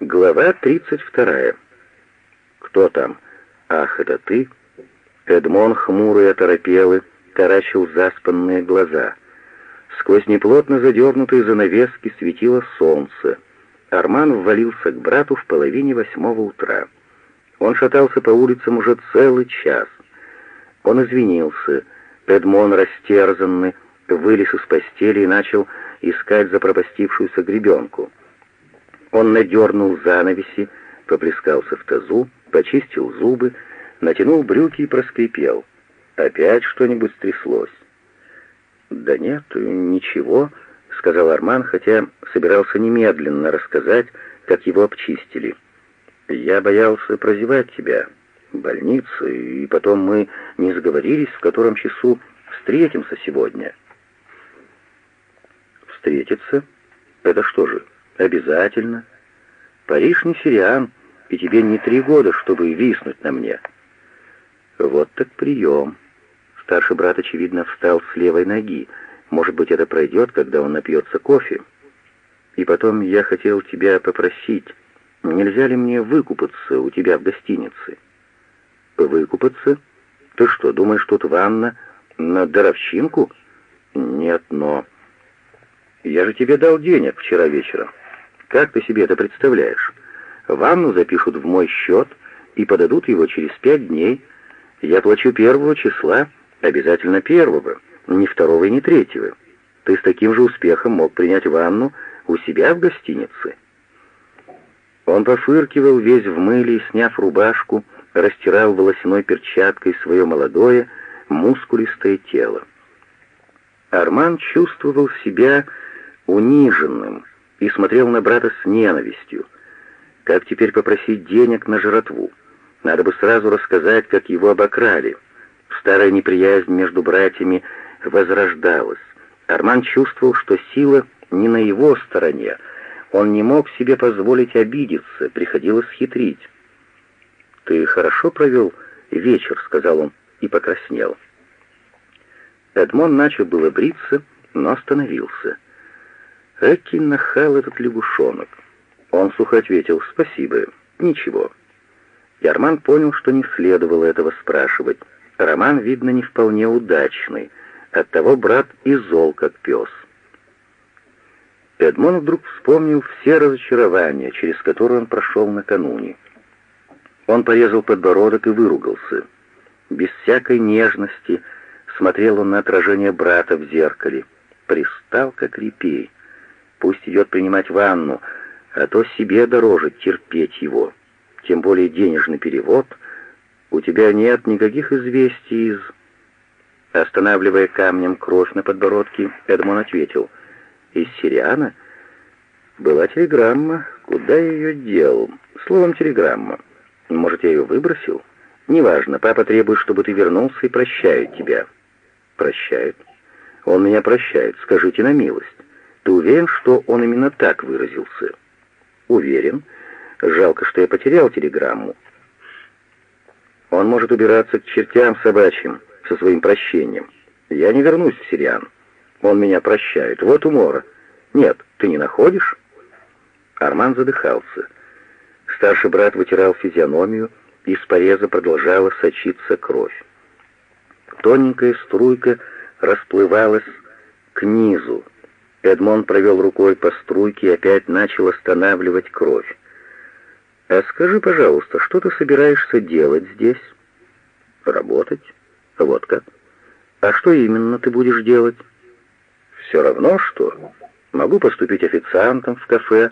Глава 32. Кто там? Ах, это ты? Эдмон хмурый оторопелый, таращил заспанные глаза. Сквозь неплотно задернутые занавески светило солнце. Арман ввалился к брату в половине восьмого утра. Он шатался по улицам уже целый час. Он извинился. Эдмон, растерзанный, вылез из постели и начал искать запропастившуюся гребенку. Он надернул занавеси, поплескался в тазу, почистил зубы, натянул брюки и проскрипел. Опять что-нибудь стряслось. «Да нет, ничего», — сказал Арман, хотя собирался немедленно рассказать, как его обчистили. «Я боялся прозевать тебя, больница, и потом мы не сговорились, в котором часу встретимся сегодня». «Встретиться? Это что же, «Обязательно. Париж не сириан, и тебе не три года, чтобы виснуть на мне». «Вот так прием». Старший брат, очевидно, встал с левой ноги. Может быть, это пройдет, когда он напьется кофе. И потом я хотел тебя попросить, нельзя ли мне выкупаться у тебя в гостинице? Выкупаться? Ты что, думаешь, тут ванна на даровщинку? Нет, но... Я же тебе дал денег вчера вечером. Как ты себе это представляешь? Ванну запишут в мой счет и подадут его через пять дней. Я плачу первого числа, обязательно первого, не второго и не третьего. Ты с таким же успехом мог принять ванну у себя в гостинице. Он пофыркивал весь в мыле сняв рубашку, растирал волосяной перчаткой свое молодое, мускулистое тело. Арман чувствовал себя униженным, и смотрел на брата с ненавистью. Как теперь попросить денег на жратву? Надо бы сразу рассказать, как его обокрали. Старая неприязнь между братьями возрождалась. Арман чувствовал, что сила не на его стороне. Он не мог себе позволить обидеться, приходилось хитрить. «Ты хорошо провел вечер», — сказал он и покраснел. Эдмон начал было бриться, но остановился. Эки нахал этот лягушонок. Он сухо ответил «Спасибо, ничего». И Арман понял, что не следовало этого спрашивать. Роман, видно, не вполне удачный. Оттого брат и зол, как пес. Эдмон вдруг вспомнил все разочарования, через которые он прошел накануне. Он порезал подбородок и выругался. Без всякой нежности смотрел он на отражение брата в зеркале. Пристал, как репей. Пусть идет принимать ванну, а то себе дороже терпеть его. Тем более денежный перевод. У тебя нет никаких известий из... Останавливая камнем кровь на подбородке, Эдмон ответил. «Из Сириана?» «Была телеграмма. Куда я ее дел?» «Словом, телеграмма. Может, я ее выбросил?» «Неважно. Папа требует, чтобы ты вернулся и прощает тебя». «Прощает?» «Он меня прощает. Скажите на милость». Ты уверен, что он именно так выразился? Уверен. Жалко, что я потерял телеграмму. Он может убираться к чертям собачьим со своим прощением. Я не вернусь в Сириан. Он меня прощает. Вот умора. Нет, ты не находишь? Арман задыхался. Старший брат вытирал физиономию, из пореза продолжала сочиться кровь. Тоненькая струйка расплывалась к низу, Эдмон провел рукой по струйке и опять начал останавливать кровь. «А скажи, пожалуйста, что ты собираешься делать здесь?» «Работать? Вот как. А что именно ты будешь делать?» «Все равно что. Могу поступить официантом в кафе,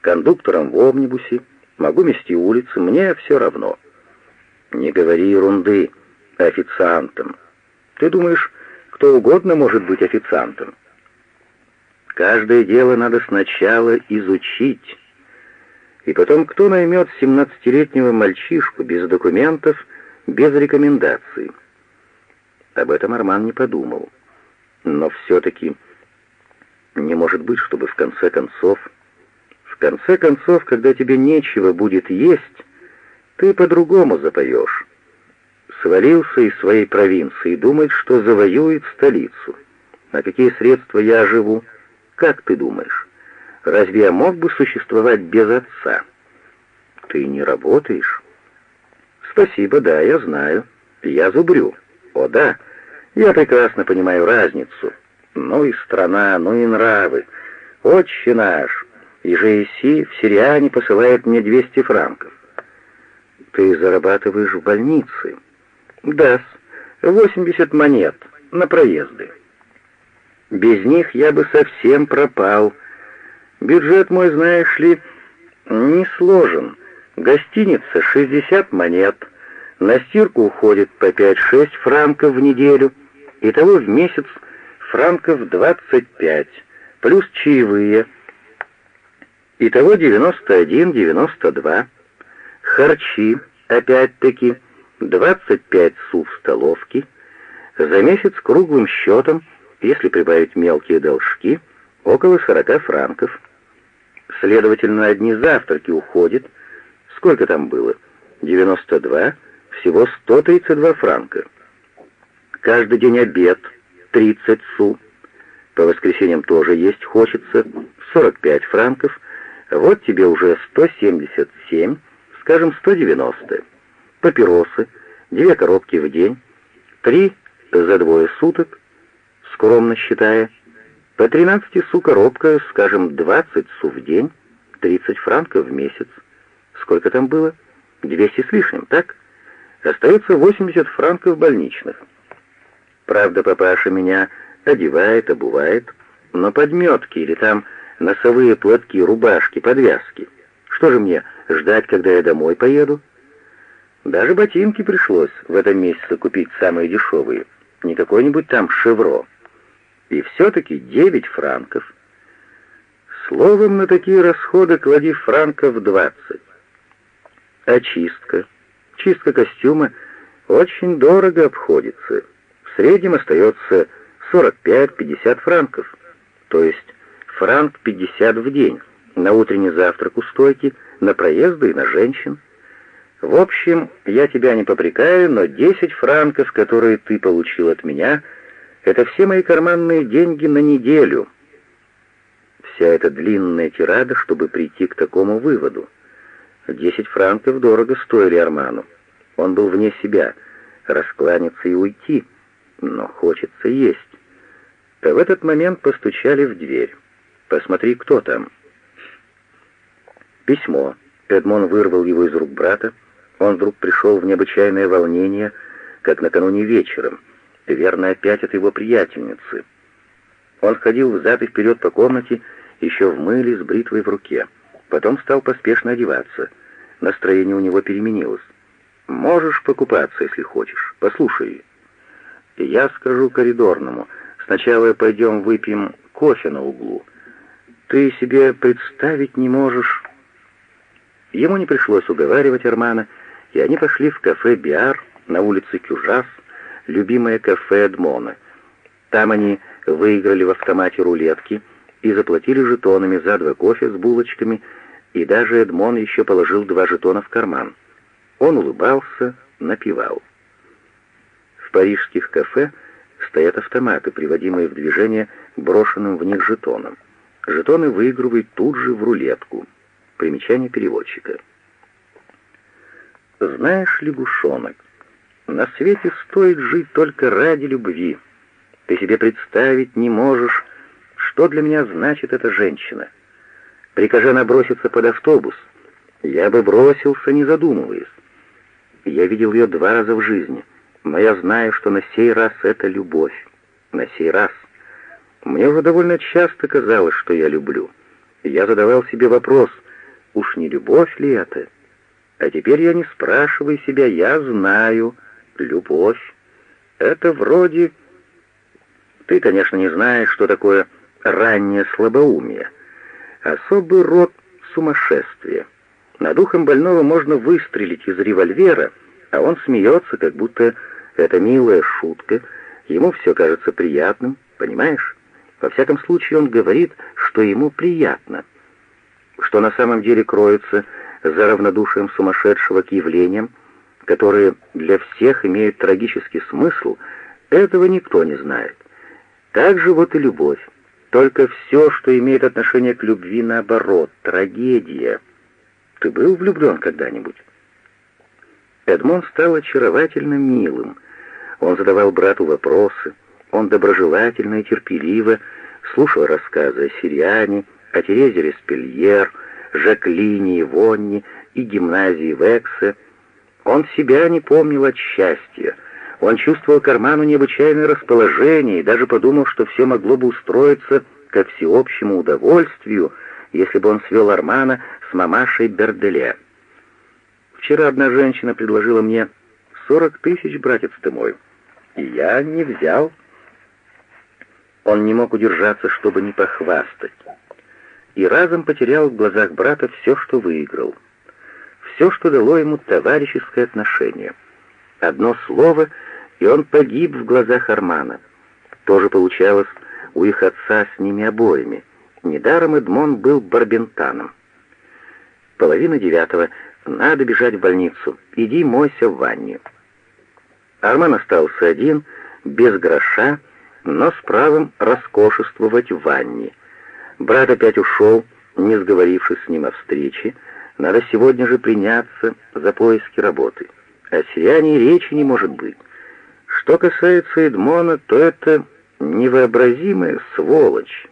кондуктором в омнибусе, могу мести улицы, мне все равно». «Не говори ерунды, официантом. Ты думаешь, кто угодно может быть официантом?» Каждое дело надо сначала изучить. И потом, кто наймет семнадцатилетнего мальчишку без документов, без рекомендаций? Об этом Арман не подумал. Но все-таки не может быть, чтобы в конце концов... В конце концов, когда тебе нечего будет есть, ты по-другому запоешь. Свалился из своей провинции и думает, что завоюет столицу. На какие средства я живу? Как ты думаешь? Разве я мог бы существовать без отца? Ты не работаешь? Спасибо, да, я знаю. Я зубрю. О, да, я прекрасно понимаю разницу. Ну и страна, ну и нравы. Отче наш, и Жеси в Сириане посылает мне 200 франков. Ты зарабатываешь в больнице? Да, 80 монет на проезды. Без них я бы совсем пропал. Бюджет мой, знаешь ли, не сложен. Гостиница 60 монет, на стирку уходит по 5-6 франков в неделю, итого в месяц франков 25, плюс чаевые, итого 91-92, харчи, опять-таки, 25 су в столовке, за месяц круглым счетом, если прибавить мелкие должки, около 40 франков. Следовательно, одни завтраки уходят. Сколько там было? 92, всего 132 франка. Каждый день обед, 30 су. По воскресеньям тоже есть хочется, 45 франков. Вот тебе уже 177, скажем, 190 папиросы, две коробки в день, три за двое суток, скромно считая, по 13 су коробка, скажем, 20 су в день, 30 франков в месяц. Сколько там было? 200 с лишним, так? Остается 80 франков больничных. Правда, папаша меня одевает, обувает, но подметки или там носовые платки, рубашки, подвязки. Что же мне, ждать, когда я домой поеду? Даже ботинки пришлось в этом месяце купить самые дешевые, не какой-нибудь там «Шевро». И все-таки девять франков. Словом, на такие расходы клади франков двадцать. Очистка. Чистка костюма очень дорого обходится. В среднем остается 45-50 франков, то есть франк 50 в день, на утренний завтрак у стойки, на проезды и на женщин. В общем, я тебя не попрекаю, но 10 франков, которые ты получил от меня, это все мои карманные деньги на неделю. Вся эта длинная тирада, чтобы прийти к такому выводу. 10 франков дорого стоили Арману. Он был вне себя, раскланяться и уйти, но хочется есть. А в этот момент постучали в дверь. «Посмотри, кто там». Письмо. Эдмон вырвал его из рук брата, он вдруг пришел в необычайное волнение, как накануне вечером, верно, опять от его приятельницы. Он ходил взад и вперед по комнате, еще в мыле с бритвой в руке. Потом стал поспешно одеваться. Настроение у него переменилось. «Можешь покупаться, если хочешь. Послушай». «Я скажу коридорному. Сначала пойдем выпьем кофе на углу. Ты себе представить не можешь...» Ему не пришлось уговаривать Армана, и они пошли в кафе «Биар» на улице Кюжас, любимое кафе Эдмона. Там они выиграли в автомате рулетки и заплатили жетонами за два кофе с булочками, и даже Эдмон еще положил два жетона в карман. Он улыбался, напевал. В парижских кафе стоят автоматы, приводимые в движение брошенным в них жетоном. Жетоны выигрывают тут же в рулетку. Примечание переводчика. Знаешь, лягушонок, на свете стоит жить только ради любви. Ты себе представить не можешь, что для меня значит эта женщина. Прикажи она броситься под автобус. Я бы бросился, не задумываясь. Я видел ее два раза в жизни, но я знаю, что на сей раз это любовь. На сей раз. Мне уже довольно часто казалось, что я люблю. Я задавал себе вопрос, уж не любовь ли это? А теперь я не спрашиваю себя, я знаю, любовь. Это вроде... Ты, конечно, не знаешь, что такое раннее слабоумие. Особый род сумасшествия. Над духом больного можно выстрелить из револьвера, а он смеется, как будто это милая шутка, ему все кажется приятным, понимаешь? Во всяком случае, он говорит, что ему приятно. Что на самом деле кроется за равнодушием сумасшедшего к явлениям, которые для всех имеют трагический смысл, этого никто не знает. Так же вот и любовь. Только все, что имеет отношение к любви, наоборот, трагедия. Ты был влюблен когда-нибудь? Эдмон стал очаровательно милым. Он задавал брату вопросы, он доброжелательно и терпеливо слушал рассказы о Сириане, о Терезе Респельер, Жаклине и Вонне и гимназии в Эксе. Он себя не помнил от счастья. Он чувствовал карману необычайное расположение и даже подумал, что все могло бы устроиться ко всеобщему удовольствию, если бы он свел Армана с мамашей Берделе. Вчера одна женщина предложила мне сорок тысяч, братец ты мой, и я не взял. Он не мог удержаться, чтобы не похвастать. И разом потерял в глазах брата все, что выиграл. Все, что дало ему товарищеское отношение. Одно слово, и он погиб в глазах Армана. Тоже получалось у их отца с ними обоими. Недаром Эдмон был барбентаном. Половина девятого. Надо бежать в больницу. Иди мойся в ванне. Арман остался один, без гроша, но с правом роскошествовать в ванне. Брат опять ушел, не сговорившись с ним о встрече. Надо сегодня же приняться за поиски работы. О Сириане речи не может быть. Что касается Эдмона, то это невообразимая сволочь.